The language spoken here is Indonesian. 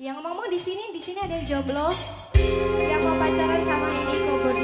Yang ngomong di sini, di sini ada yang jomblo, yang mau pacaran sama ini Kobodis